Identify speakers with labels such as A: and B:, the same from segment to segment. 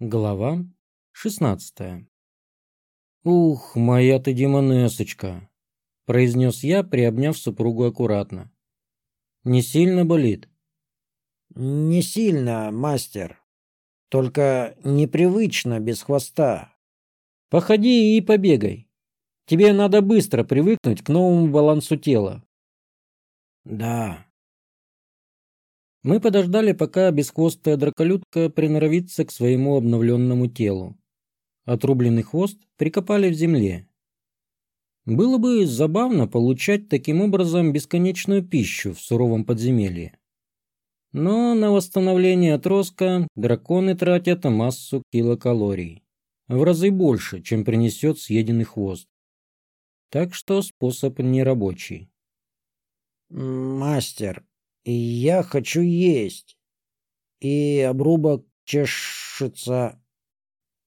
A: Глава 16 «Ух, моя ты демонесочка!» – произнес я, приобняв супругу аккуратно. «Не сильно болит?»
B: «Не сильно, мастер. Только непривычно без хвоста».
A: «Походи и побегай. Тебе надо быстро привыкнуть к новому балансу тела».
B: «Да»,
A: мы подождали, пока бесхвостая драколюдка приноровится к своему обновленному телу. Отрубленный хвост прикопали в земле. Было бы забавно получать таким образом бесконечную пищу в суровом подземелье. Но на восстановление отростка драконы тратят массу килокалорий. В разы больше, чем принесет съеденный хвост. Так что способ нерабочий.
B: «Мастер, я хочу есть. И обрубок чешется.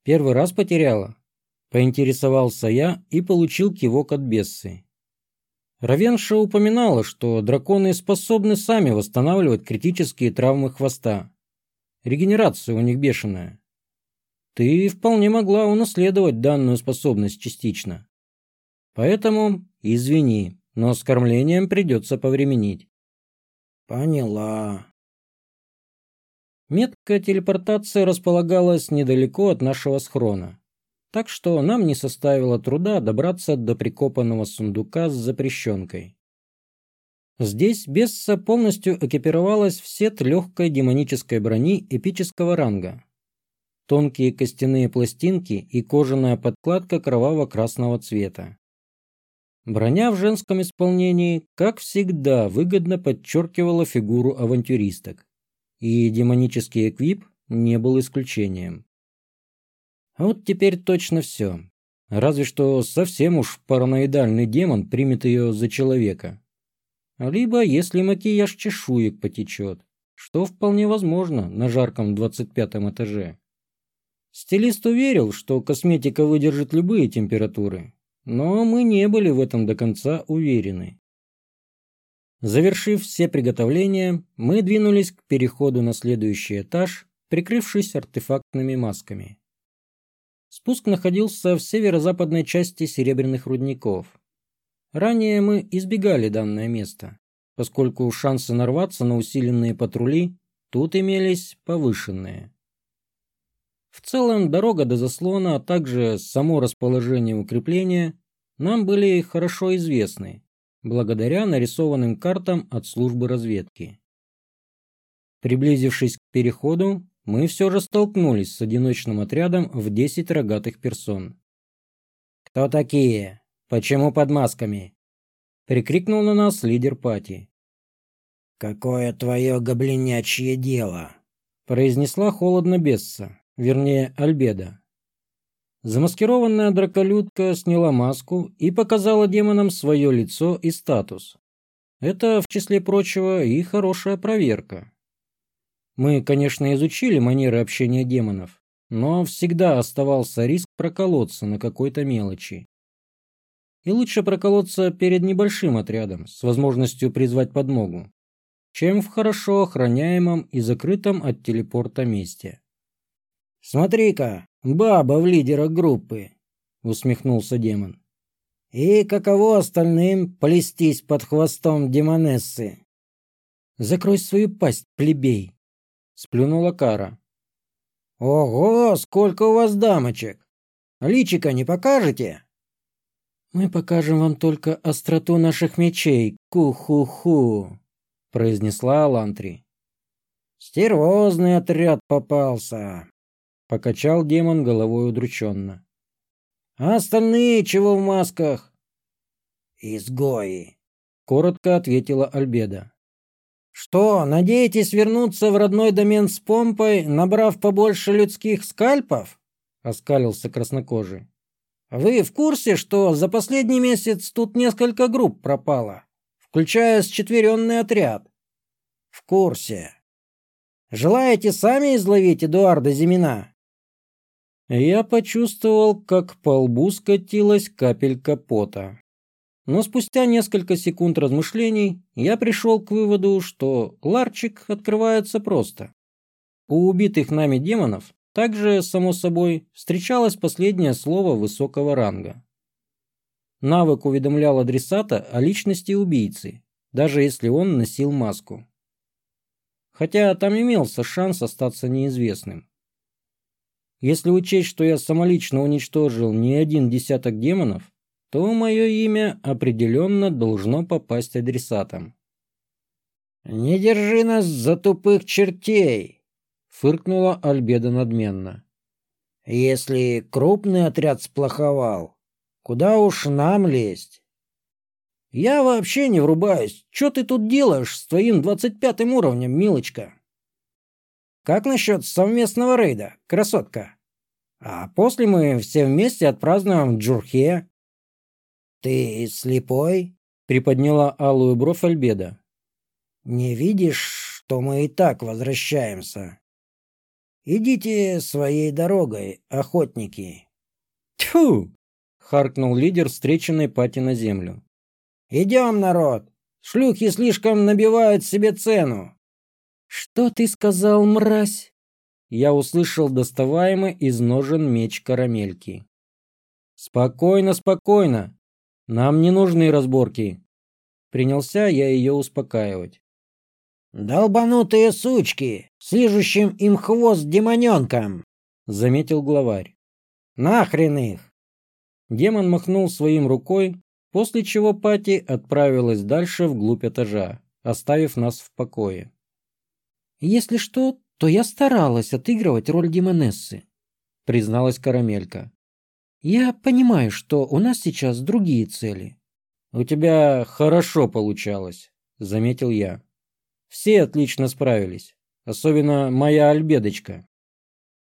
A: Первый раз потеряла? Поинтересовался я и получил кивок от Бессы. Равенша упоминала, что драконы способны сами восстанавливать критические травмы хвоста. Регенерация у них бешеная. Ты вполне могла унаследовать данную способность частично. Поэтому, извини, но с кормлением придется повременить.
B: Поняла.
A: Метка телепортации располагалась недалеко от нашего схрона, так что нам не составило труда добраться до прикопанного сундука с запрещенкой. Здесь Бесса полностью экипировалась в сет легкой демонической брони эпического ранга. Тонкие костяные пластинки и кожаная подкладка кроваво-красного цвета. Броня в женском исполнении, как всегда, выгодно подчеркивала фигуру авантюристок, и демонический эквип не был исключением. А вот теперь точно все. Разве что совсем уж параноидальный демон примет ее за человека. Либо если макияж чешуек потечет, что вполне возможно на жарком 25 этаже. Стилист уверил, что косметика выдержит любые температуры, но мы не были в этом до конца уверены. Завершив все приготовления, мы двинулись к переходу на следующий этаж, прикрывшись артефактными масками. Спуск находился в северо-западной части серебряных рудников. Ранее мы избегали данное место, поскольку шансы нарваться на усиленные патрули тут имелись повышенные. В целом, дорога до заслона, а также само расположение укрепления нам были хорошо известны, благодаря нарисованным картам от службы разведки. Приблизившись к переходу, мы все же столкнулись с одиночным отрядом в 10 рогатых персон. «Кто такие? Почему под масками?» — прикрикнул на нас лидер пати.
B: «Какое твое гоблинячье дело?»
A: — произнесла холодно Бесса вернее Альбеда. Замаскированная драколюдка сняла маску и показала демонам свое лицо и статус. Это, в числе прочего, и хорошая проверка. Мы, конечно, изучили манеры общения демонов, но всегда оставался риск проколоться на какой-то мелочи. И лучше проколоться перед небольшим отрядом с возможностью призвать подмогу, чем в хорошо охраняемом и закрытом от телепорта месте.
B: «Смотри-ка, баба в лидерах группы!» — усмехнулся демон. «И каково остальным плестись под хвостом демонессы?»
A: «Закрой свою пасть, плебей!» — сплюнула Кара.
B: «Ого, сколько у вас дамочек! Личика не покажете?»
A: «Мы покажем вам только остроту наших мечей, ку-ху-ху», — произнесла Алантри.
B: «Стервозный отряд попался»,
A: Покачал демон головой удрученно.
B: А остальные чего в масках? Изгои.
A: Коротко ответила Альбеда.
B: Что, надеетесь вернуться в родной домен с помпой, набрав побольше людских скальпов? Оскалился краснокожий. Вы в курсе, что за последний месяц тут несколько групп пропало, включая счетверенный отряд? В курсе. Желаете сами изловить Эдуарда Зимина?
A: Я почувствовал, как по лбу скатилась капелька пота. Но спустя несколько секунд размышлений я пришел к выводу, что ларчик открывается просто. У убитых нами демонов Также, само собой, встречалось последнее слово высокого ранга. Навык уведомлял адресата о личности убийцы, даже если он носил маску. Хотя там имелся шанс остаться неизвестным. Если учесть, что я самолично уничтожил не один десяток демонов, то мое имя определенно должно попасть адресатам.
B: «Не держи нас за тупых чертей!» — фыркнула Альбеда надменно. «Если крупный отряд сплоховал, куда уж нам лезть?» «Я вообще не врубаюсь. Что ты тут делаешь с твоим двадцать пятым уровнем, милочка?» «Как насчет совместного рейда, красотка? А после мы все вместе отпразднуем Джурхе». «Ты слепой?» — приподняла алую бровь Альбеда. «Не видишь, что мы и так возвращаемся? Идите своей дорогой, охотники».
A: «Тьфу!» — харкнул лидер встреченной пати на землю.
B: «Идем, народ! Шлюхи слишком набивают себе цену!»
A: «Что ты сказал, мразь?» Я услышал доставаемый из ножен меч карамельки. «Спокойно, спокойно. Нам не нужны разборки. Принялся я ее успокаивать.
B: «Долбанутые сучки, слижущим им хвост демоненком!» — заметил главарь. «Нахрен их!»
A: Демон махнул своим рукой, после чего Пати отправилась дальше вглубь этажа, оставив нас в покое.
B: «Если что, то я старалась отыгрывать роль демонессы», — призналась Карамелька. Я понимаю, что у нас сейчас другие цели.
A: У тебя хорошо получалось, заметил я. Все отлично справились, особенно моя альбедочка.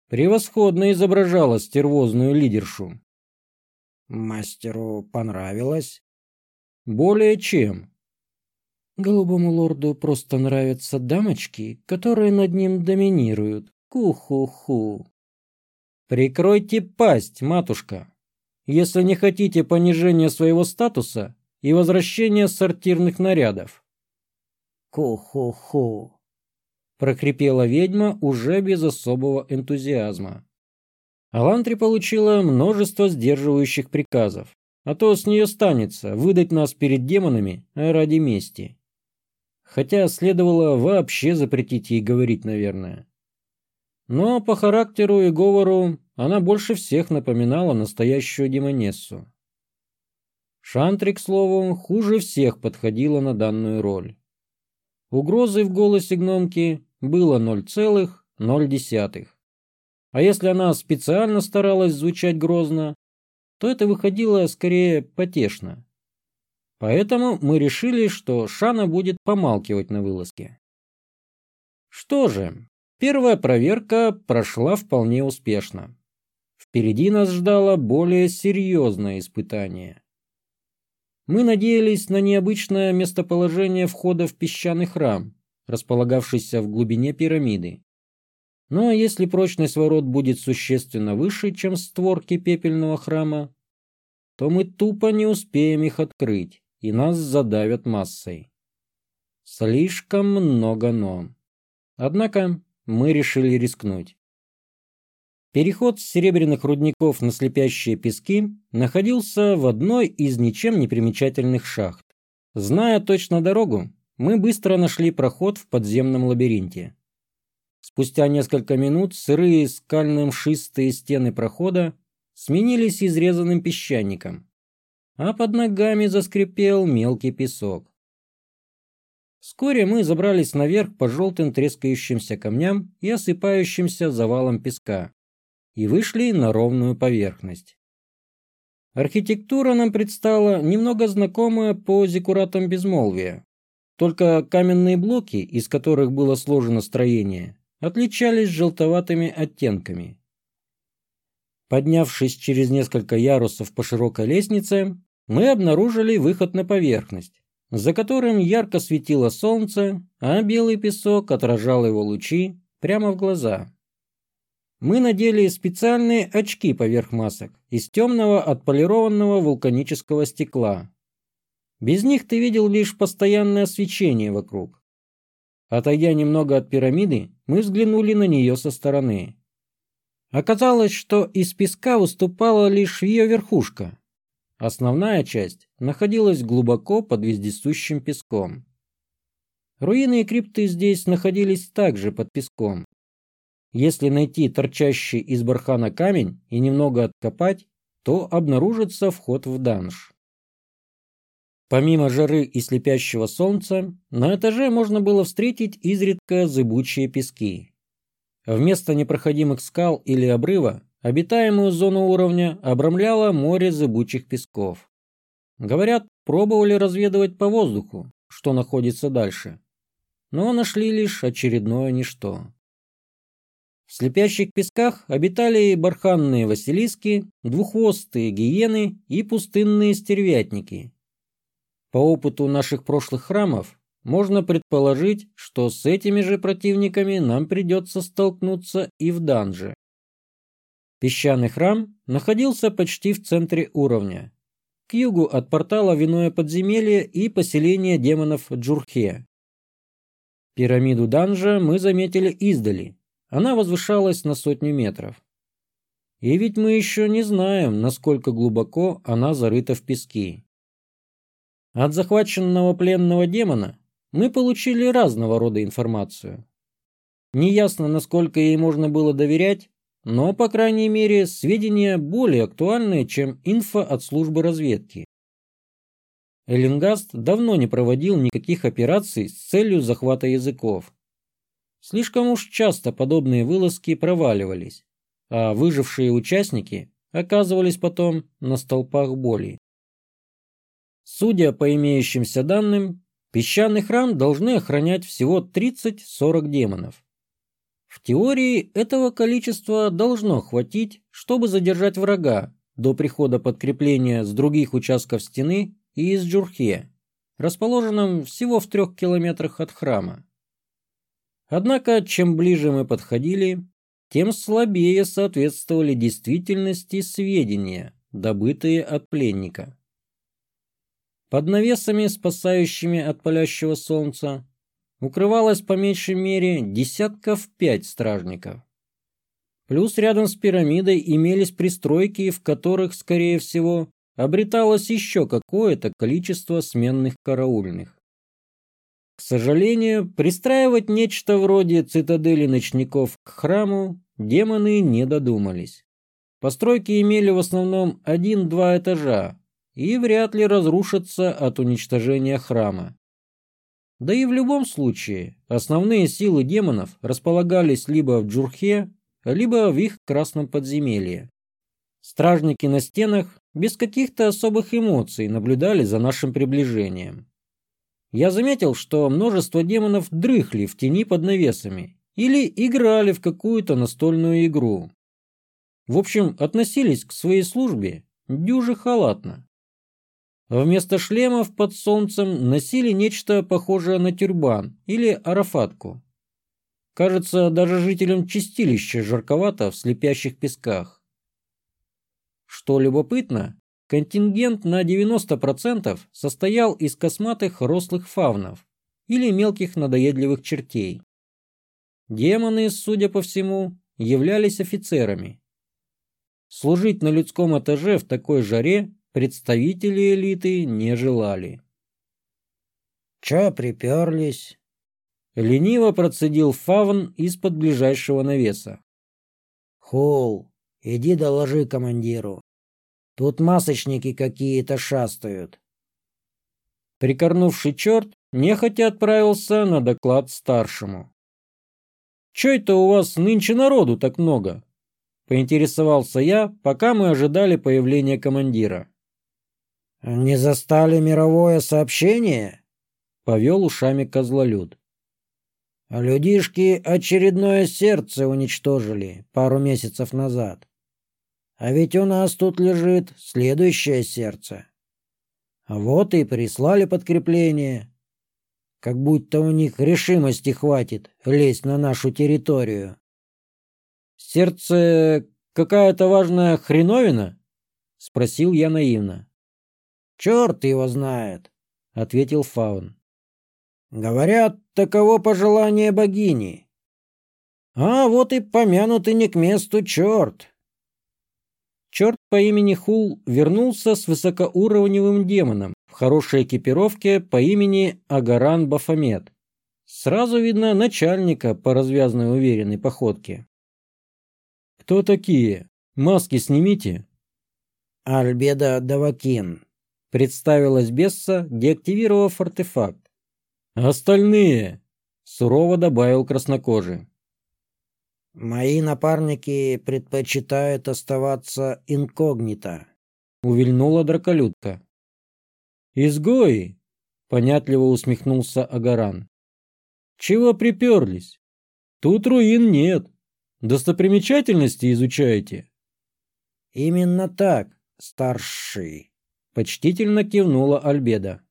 A: Превосходно изображала стервозную лидершу.
B: Мастеру понравилось?
A: Более чем.
B: Голубому лорду просто нравятся дамочки, которые над ним доминируют. Ку-ху-ху.
A: Прикройте пасть, матушка, если не хотите понижения своего статуса и возвращения сортирных нарядов.
B: Ку-ху-ху,
A: прокрепела ведьма уже без особого энтузиазма. Алантри получила множество сдерживающих приказов, а то с нее станется выдать нас перед демонами ради мести. Хотя следовало вообще запретить ей говорить, наверное. Но по характеру и говору она больше всех напоминала настоящую демонессу. Шантри, к слову, хуже всех подходила на данную роль. Угрозы в голосе гномки было 0,0. А если она специально старалась звучать грозно, то это выходило скорее потешно. Поэтому мы решили, что Шана будет помалкивать на вылазке. Что же, Первая проверка прошла вполне успешно. Впереди нас ждало более серьезное испытание. Мы надеялись на необычное местоположение входа в песчаный храм, располагавшийся в глубине пирамиды. Но если прочность ворот будет существенно выше, чем створки пепельного храма, то мы тупо не успеем их открыть, и нас задавят массой. Слишком много «но». Однако мы решили рискнуть. Переход с серебряных рудников на слепящие пески находился в одной из ничем не примечательных шахт. Зная точно дорогу, мы быстро нашли проход в подземном лабиринте. Спустя несколько минут сырые скально-мшистые стены прохода сменились изрезанным песчаником, а под ногами заскрипел мелкий песок. Вскоре мы забрались наверх по желтым трескающимся камням и осыпающимся завалам песка и вышли на ровную поверхность. Архитектура нам предстала немного знакомая по зиккуратам безмолвия, только каменные блоки, из которых было сложено строение, отличались желтоватыми оттенками. Поднявшись через несколько ярусов по широкой лестнице, мы обнаружили выход на поверхность, за которым ярко светило солнце, а белый песок отражал его лучи прямо в глаза. Мы надели специальные очки поверх масок из темного отполированного вулканического стекла. Без них ты видел лишь постоянное свечение вокруг. Отойдя немного от пирамиды, мы взглянули на нее со стороны. Оказалось, что из песка выступала лишь ее верхушка. Основная часть находилась глубоко под вездесущим песком. Руины и крипты здесь находились также под песком. Если найти торчащий из бархана камень и немного откопать, то обнаружится вход в данж. Помимо жары и слепящего солнца, на этаже можно было встретить изредка зыбучие пески. Вместо непроходимых скал или обрыва обитаемую зону уровня обрамляло море зыбучих песков. Говорят, пробовали разведывать по воздуху, что находится дальше, но нашли лишь очередное ничто. В слепящих песках обитали барханные василиски, двуххвостые гиены и пустынные стервятники. По опыту наших прошлых храмов можно предположить, что с этими же противниками нам придется столкнуться и в данже. Песчаный храм находился почти в центре уровня. К югу от портала виное подземелье и поселение демонов Джурхе. Пирамиду данжа мы заметили издали, она возвышалась на сотню метров. И ведь мы еще не знаем, насколько глубоко она зарыта в пески. От захваченного пленного демона мы получили разного рода информацию. Неясно, насколько ей можно было доверять, но, по крайней мере, сведения более актуальные, чем инфа от службы разведки. Эллингаст давно не проводил никаких операций с целью захвата языков. Слишком уж часто подобные вылазки проваливались, а выжившие участники оказывались потом на столпах боли. Судя по имеющимся данным, песчаный храм должны охранять всего 30-40 демонов. В теории этого количества должно хватить, чтобы задержать врага до прихода подкрепления с других участков стены и из Джурхе, расположенном всего в трех километрах от храма. Однако, чем ближе мы подходили, тем слабее соответствовали действительности сведения, добытые от пленника. Под навесами, спасающими от палящего солнца, укрывалось по меньшей мере десятков пять стражников. Плюс рядом с пирамидой имелись пристройки, в которых, скорее всего, обреталось еще какое-то количество сменных караульных. К сожалению, пристраивать нечто вроде цитадели ночников к храму демоны не додумались. Постройки имели в основном один-два этажа и вряд ли разрушатся от уничтожения храма. Да и в любом случае, основные силы демонов располагались либо в Джурхе, либо в их красном подземелье. Стражники на стенах без каких-то особых эмоций наблюдали за нашим приближением. Я заметил, что множество демонов дрыхли в тени под навесами или играли в какую-то настольную игру. В общем, относились к своей службе дюже халатно. Вместо шлемов под солнцем носили нечто похожее на тюрбан или арафатку. Кажется, даже жителям чистилища жарковато в слепящих песках. Что любопытно, Контингент на 90% состоял из косматых рослых фавнов или мелких надоедливых чертей. Демоны, судя по всему, являлись офицерами. Служить на людском этаже в такой жаре представители элиты не желали.
B: «Чё приперлись?»
A: Лениво процедил фавн из-под ближайшего навеса.
B: «Хул, иди доложи командиру. Тут масочники какие-то шастают.
A: Прикорнувший черт нехотя отправился на доклад старшему. «Чё это у вас нынче народу так много?» Поинтересовался я, пока мы ожидали появления командира.
B: «Не застали мировое сообщение?»
A: Повел ушами козлолюд.
B: «Людишки очередное сердце уничтожили пару месяцев назад. А ведь у нас тут лежит следующее сердце. Вот и прислали подкрепление. Как будто у них решимости хватит лезть на нашу территорию.
A: Сердце какая-то важная хреновина? Спросил я наивно.
B: Черт его знает, ответил Фаун.
A: Говорят, таково пожелание богини.
B: А вот и помянутый не к месту черт.
A: Черт по имени Хул вернулся с высокоуровневым демоном в хорошей экипировке по имени Агаран Бафомет. Сразу видно начальника по развязной уверенной походке. «Кто такие? Маски снимите!»
B: «Альбеда Давакин», —
A: представилась Бесса, деактивировав артефакт. «Остальные!» — сурово добавил краснокожий.
B: «Мои напарники предпочитают оставаться инкогнито», —
A: увильнула драколюдка. «Изгои!» — понятливо усмехнулся Агаран. «Чего приперлись? Тут руин нет. Достопримечательности изучаете?»
B: «Именно так, старший», —
A: почтительно кивнула Альбеда.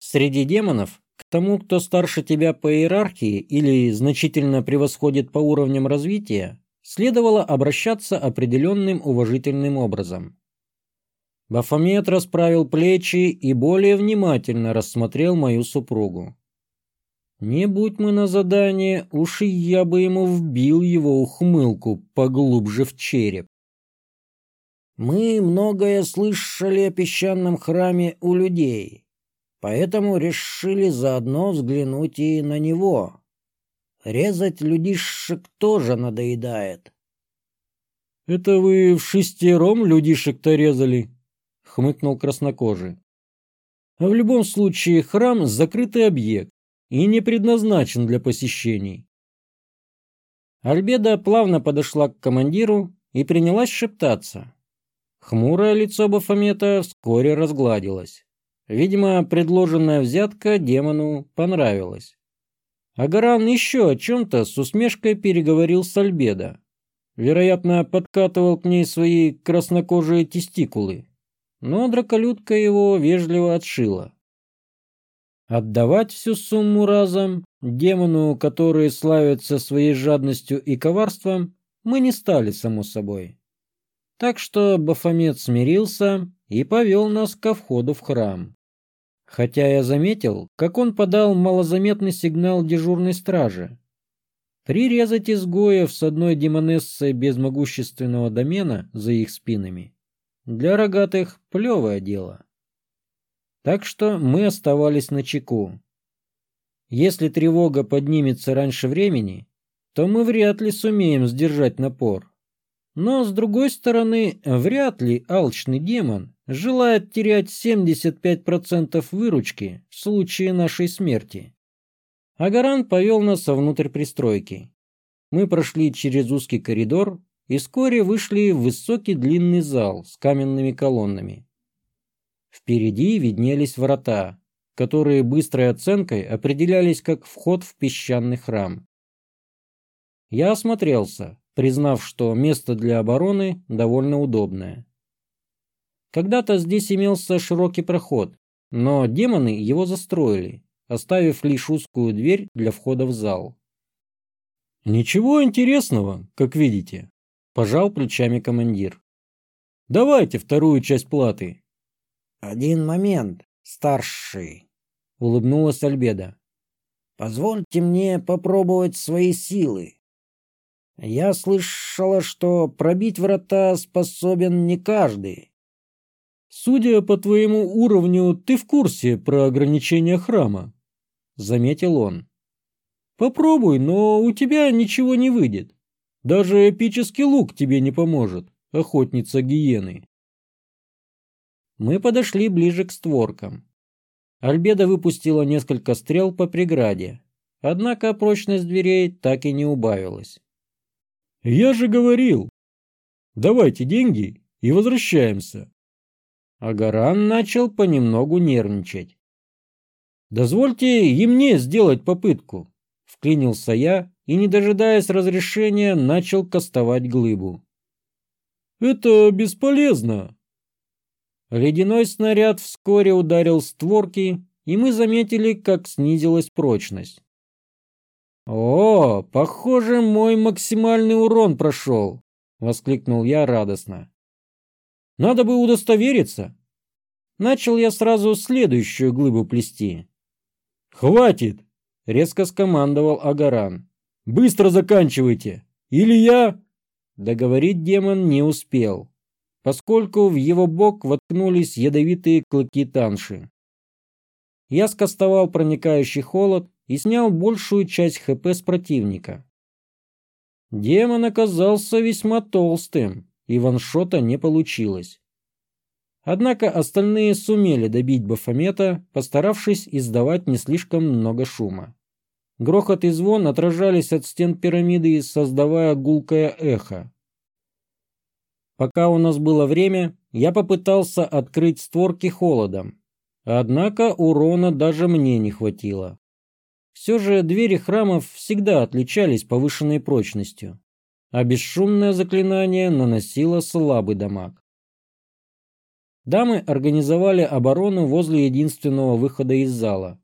A: Среди демонов к тому, кто старше тебя по иерархии или значительно превосходит по уровням развития, следовало обращаться определенным уважительным образом. Бафомет расправил плечи и более внимательно рассмотрел мою супругу. Не будь мы на задании, уж и я бы ему вбил его ухмылку поглубже в череп.
B: Мы многое слышали о песчаном храме у людей, поэтому решили заодно взглянуть и на него. Резать людишек тоже надоедает.
A: — Это вы в шестером людишек-то резали? — хмыкнул краснокожий. — А в любом случае храм — закрытый объект и не предназначен для посещений. Альбеда плавно подошла к командиру и принялась шептаться. Хмурое лицо Бафомета вскоре разгладилось. Видимо, предложенная взятка демону понравилась. Агаран еще о чем-то с усмешкой переговорил с Альбедо. Вероятно, подкатывал к ней свои краснокожие тестикулы. Но драколюдка его вежливо отшила. Отдавать всю сумму разом демону, который славится своей жадностью и коварством, мы не стали, само собой. Так что Бафомет смирился и повел нас ко входу в храм. Хотя я заметил, как он подал малозаметный сигнал дежурной стражи. Прирезать изгоев с одной демонессой без могущественного домена за их спинами для рогатых плевое дело. Так что мы оставались на чеку. Если тревога поднимется раньше времени, то мы вряд ли сумеем сдержать напор. Но, с другой стороны, вряд ли алчный демон желает терять 75% выручки в случае нашей смерти. Агаран повел нас внутрь пристройки. Мы прошли через узкий коридор и вскоре вышли в высокий длинный зал с каменными колоннами. Впереди виднелись врата, которые быстрой оценкой определялись как вход в песчаный храм. Я осмотрелся признав, что место для обороны довольно удобное. Когда-то здесь имелся широкий проход, но демоны его застроили, оставив лишь узкую дверь для входа в зал. «Ничего интересного, как видите», – пожал плечами командир. «Давайте вторую часть платы».
B: «Один момент, старший», – улыбнулась Альбеда. «Позвольте мне попробовать свои силы. Я слышала, что пробить врата способен не каждый.
A: Судя по твоему уровню, ты в курсе про ограничения храма, заметил он. Попробуй, но у тебя ничего не выйдет. Даже эпический лук тебе не поможет, охотница гиены. Мы подошли ближе к створкам. Альбеда выпустила несколько стрел по преграде, однако прочность дверей так и не убавилась. Я же говорил. Давайте деньги и возвращаемся. Агаран начал понемногу нервничать. «Дозвольте и мне сделать попытку», — вклинился я и, не дожидаясь разрешения, начал кастовать глыбу. «Это бесполезно». Ледяной снаряд вскоре ударил створки, и мы заметили, как снизилась прочность. «О, похоже, мой максимальный урон прошел!» — воскликнул я радостно. «Надо бы удостовериться!» Начал я сразу следующую глыбу плести. «Хватит!» — резко скомандовал Агаран. Быстро заканчивайте! Или я...» Договорить демон не успел, поскольку в его бок воткнулись ядовитые клыки танши. Я скостовал проникающий холод и снял большую часть ХП с противника. Демон оказался весьма толстым, и ваншота не получилось. Однако остальные сумели добить Бафомета, постаравшись издавать не слишком много шума. Грохот и звон отражались от стен пирамиды, создавая гулкое эхо. Пока у нас было время, я попытался открыть створки холодом. Однако урона даже мне не хватило. Все же двери храмов всегда отличались повышенной прочностью, а бесшумное заклинание наносило слабый дамаг. Дамы организовали оборону возле единственного выхода из зала.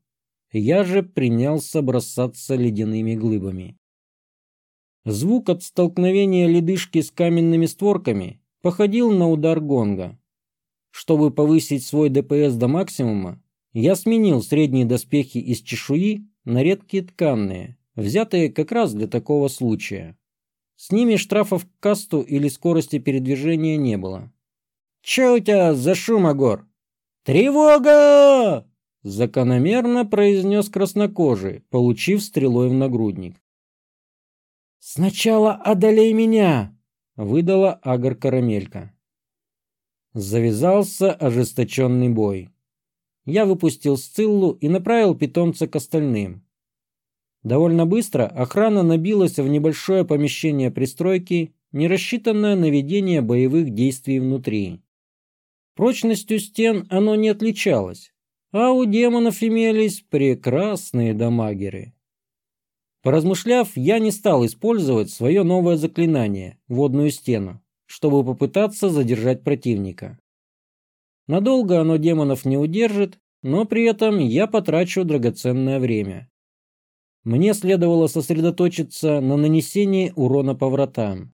A: Я же принялся бросаться ледяными глыбами. Звук от столкновения ледышки с каменными створками походил на удар гонга. Чтобы повысить свой ДПС до максимума, я сменил средние доспехи из чешуи на редкие тканные, взятые как раз для такого случая. С ними штрафов к касту или скорости передвижения не было. Че у тебя за шум, Агор? Тревога! Закономерно произнес краснокожий, получив стрелой в нагрудник. «Сначала одолей меня!» — выдала Агар Карамелька. Завязался ожесточенный бой. Я выпустил Сциллу и направил питомца к остальным. Довольно быстро охрана набилась в небольшое помещение пристройки, не рассчитанное на ведение боевых действий внутри. Прочностью стен оно не отличалось, а у демонов имелись прекрасные дамагеры. Поразмышляв, я не стал использовать свое новое заклинание – водную стену, чтобы попытаться задержать противника. Надолго оно демонов не удержит, но при этом я потрачу драгоценное время. Мне следовало сосредоточиться на нанесении урона по вратам.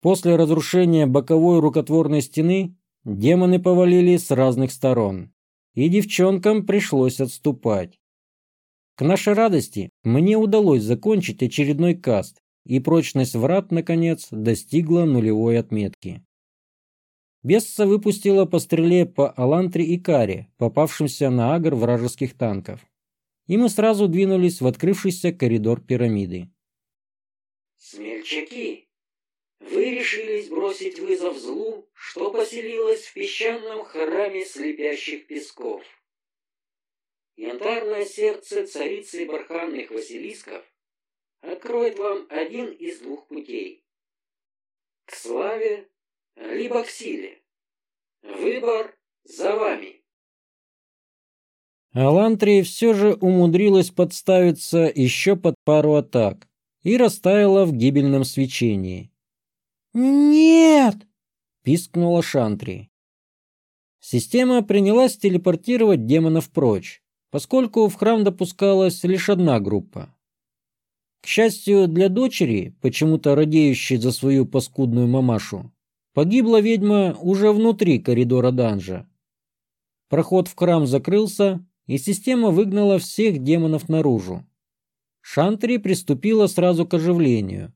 A: После разрушения боковой рукотворной стены Демоны повалили с разных сторон, и девчонкам пришлось отступать. К нашей радости мне удалось закончить очередной каст, и прочность врат, наконец, достигла нулевой отметки. Бесса выпустила по стреле по Алантре и Каре, попавшимся на агр вражеских танков. И мы сразу двинулись в открывшийся коридор пирамиды.
C: «Смельчаки, вы решились бросить вызов злу, что поселилось в песчаном храме слепящих песков. Янтарное сердце царицы барханных василисков откроет вам один из двух путей. К славе, либо к силе. Выбор за вами.
A: Алантрия все же умудрилась подставиться еще под пару атак и растаяла в гибельном свечении.
B: «Нет!» – пискнула
A: Шантри. Система принялась телепортировать демонов прочь, поскольку в храм допускалась лишь одна группа. К счастью для дочери, почему-то радеющей за свою паскудную мамашу, погибла ведьма уже внутри коридора данжа. Проход в храм закрылся, и система выгнала всех демонов наружу. Шантри приступила сразу к оживлению,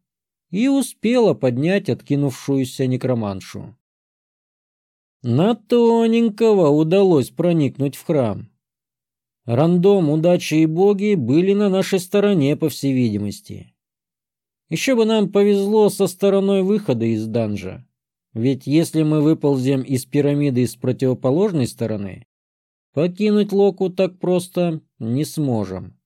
A: и успела поднять откинувшуюся некроманшу. На тоненького удалось проникнуть в храм. Рандом, удачи и боги были на нашей стороне, по всей видимости. Еще бы нам повезло со стороной выхода из данжа. Ведь если мы выползем из пирамиды с противоположной стороны, покинуть Локу так просто не сможем.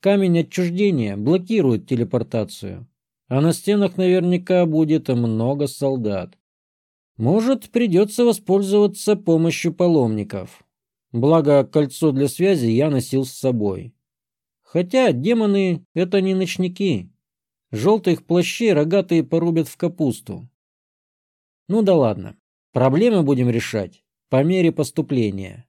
A: Камень отчуждения блокирует телепортацию, а на стенах наверняка будет много солдат. Может, придется воспользоваться помощью паломников. Благо, кольцо для связи я носил с собой. Хотя демоны — это не ночники. Желтых плащей рогатые порубят в капусту. Ну да ладно, проблемы будем решать по мере поступления.